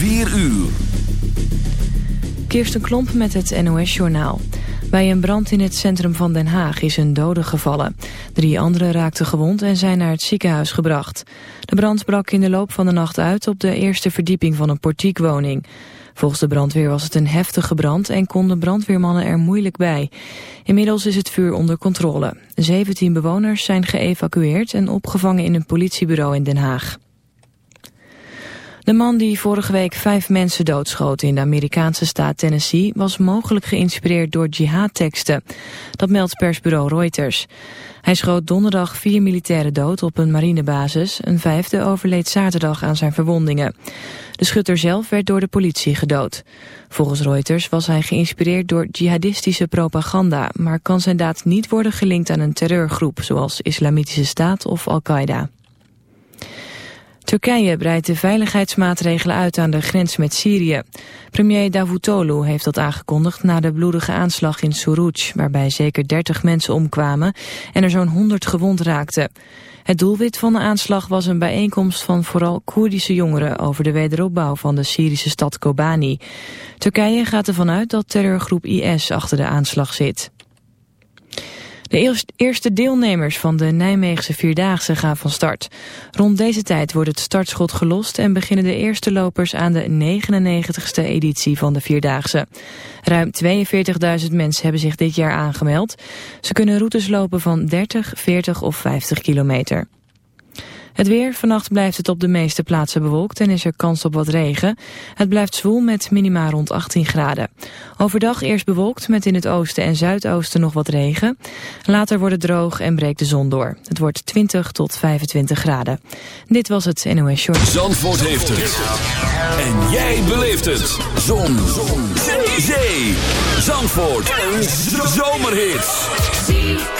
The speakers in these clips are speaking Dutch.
4 uur. Kirsten Klomp met het NOS-journaal. Bij een brand in het centrum van Den Haag is een dode gevallen. Drie anderen raakten gewond en zijn naar het ziekenhuis gebracht. De brand brak in de loop van de nacht uit op de eerste verdieping van een portiekwoning. Volgens de brandweer was het een heftige brand en konden brandweermannen er moeilijk bij. Inmiddels is het vuur onder controle. 17 bewoners zijn geëvacueerd en opgevangen in een politiebureau in Den Haag. De man die vorige week vijf mensen doodschoot in de Amerikaanse staat Tennessee was mogelijk geïnspireerd door jihadteksten. Dat meldt persbureau Reuters. Hij schoot donderdag vier militairen dood op een marinebasis. Een vijfde overleed zaterdag aan zijn verwondingen. De schutter zelf werd door de politie gedood. Volgens Reuters was hij geïnspireerd door jihadistische propaganda... maar kan zijn daad niet worden gelinkt aan een terreurgroep... zoals Islamitische Staat of Al-Qaeda. Turkije breidt de veiligheidsmaatregelen uit aan de grens met Syrië. Premier Davutoglu heeft dat aangekondigd na de bloedige aanslag in Suruc... waarbij zeker 30 mensen omkwamen en er zo'n 100 gewond raakten. Het doelwit van de aanslag was een bijeenkomst van vooral Koerdische jongeren... over de wederopbouw van de Syrische stad Kobani. Turkije gaat ervan uit dat terreurgroep IS achter de aanslag zit. De eerste deelnemers van de Nijmeegse Vierdaagse gaan van start. Rond deze tijd wordt het startschot gelost en beginnen de eerste lopers aan de 99ste editie van de Vierdaagse. Ruim 42.000 mensen hebben zich dit jaar aangemeld. Ze kunnen routes lopen van 30, 40 of 50 kilometer. Het weer, vannacht blijft het op de meeste plaatsen bewolkt en is er kans op wat regen. Het blijft zwoel met minima rond 18 graden. Overdag eerst bewolkt met in het oosten en zuidoosten nog wat regen. Later wordt het droog en breekt de zon door. Het wordt 20 tot 25 graden. Dit was het NOS Short. Zandvoort heeft het. En jij beleeft het. Zon. zon. Zee. Zandvoort. Een zomerhit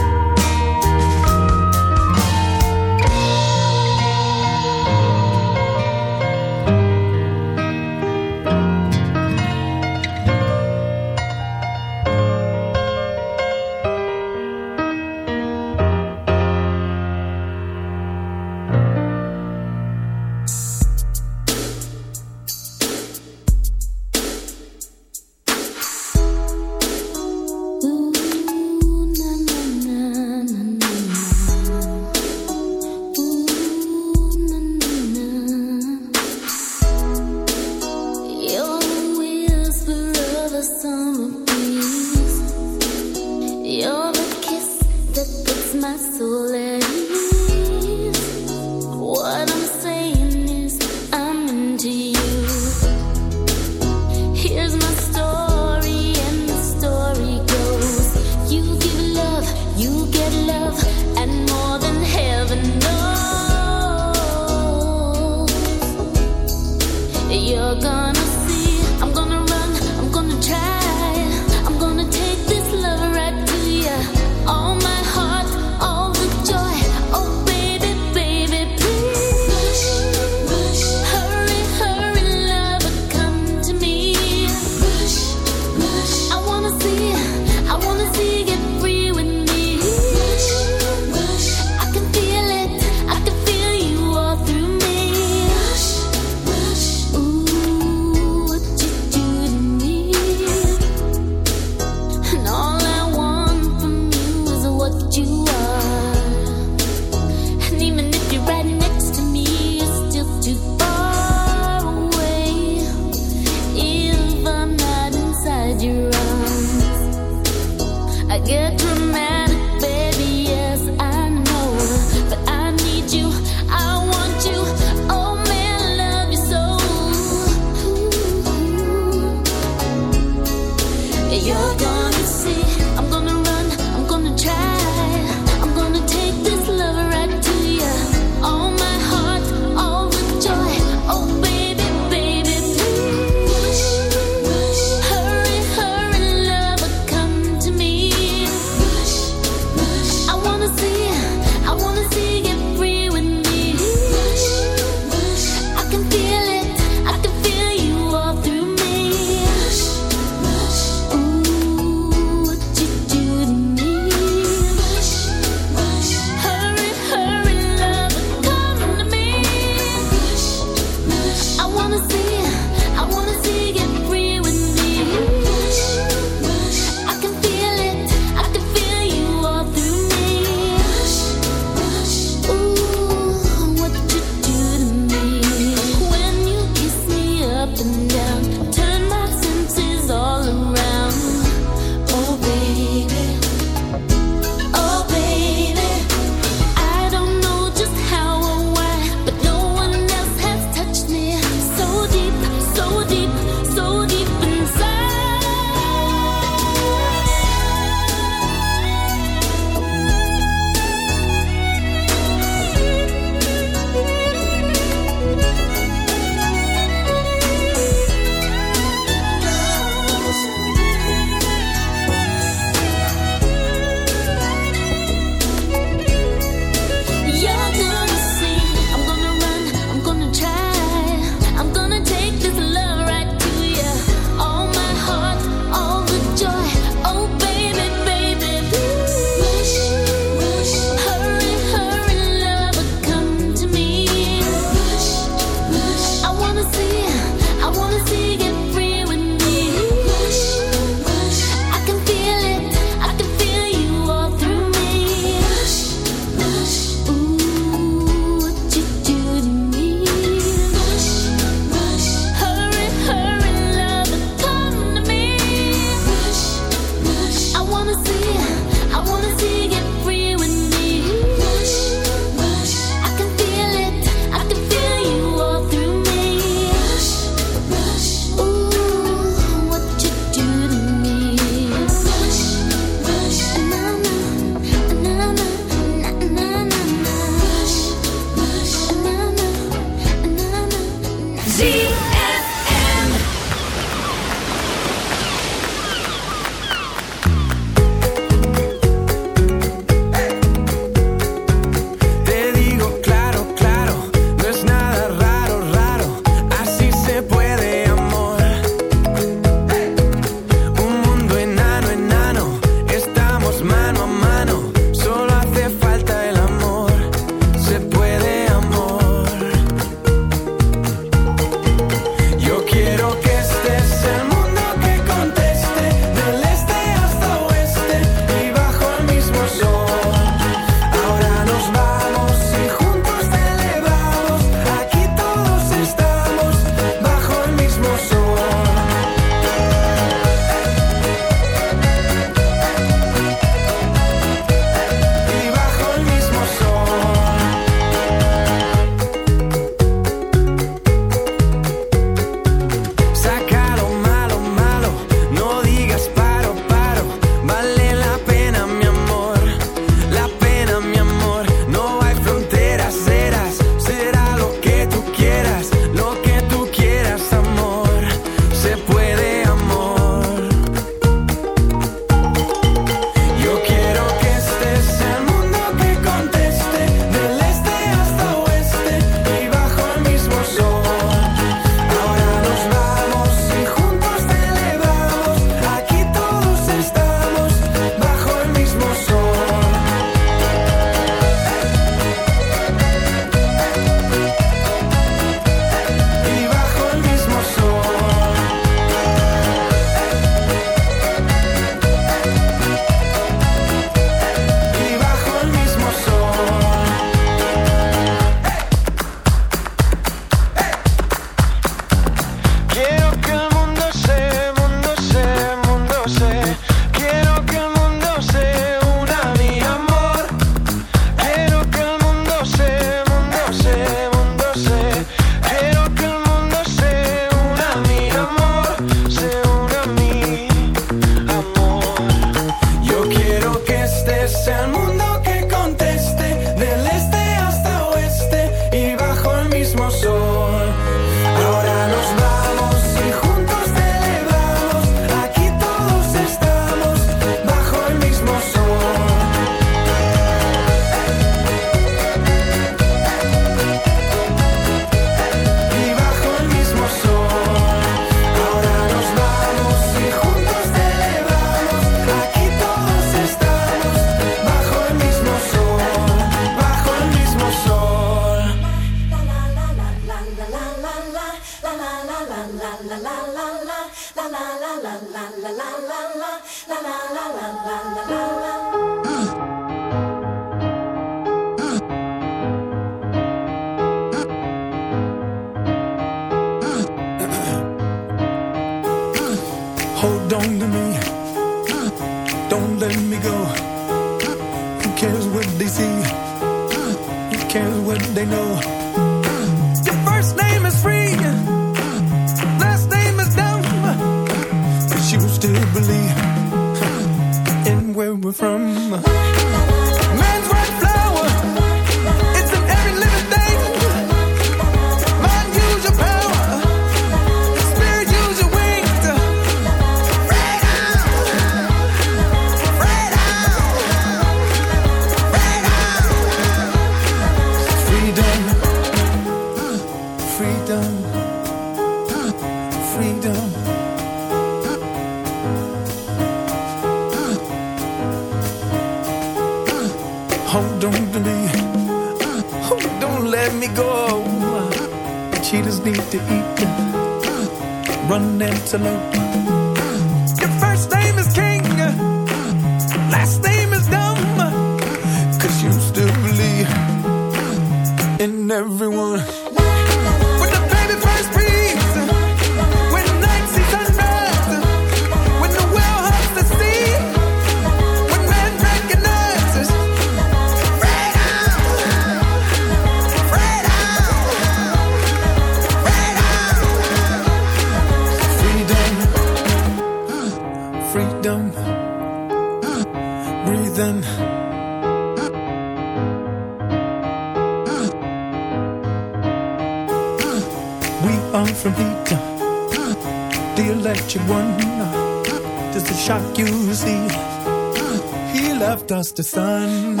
The Sun.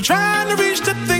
trying to reach the thing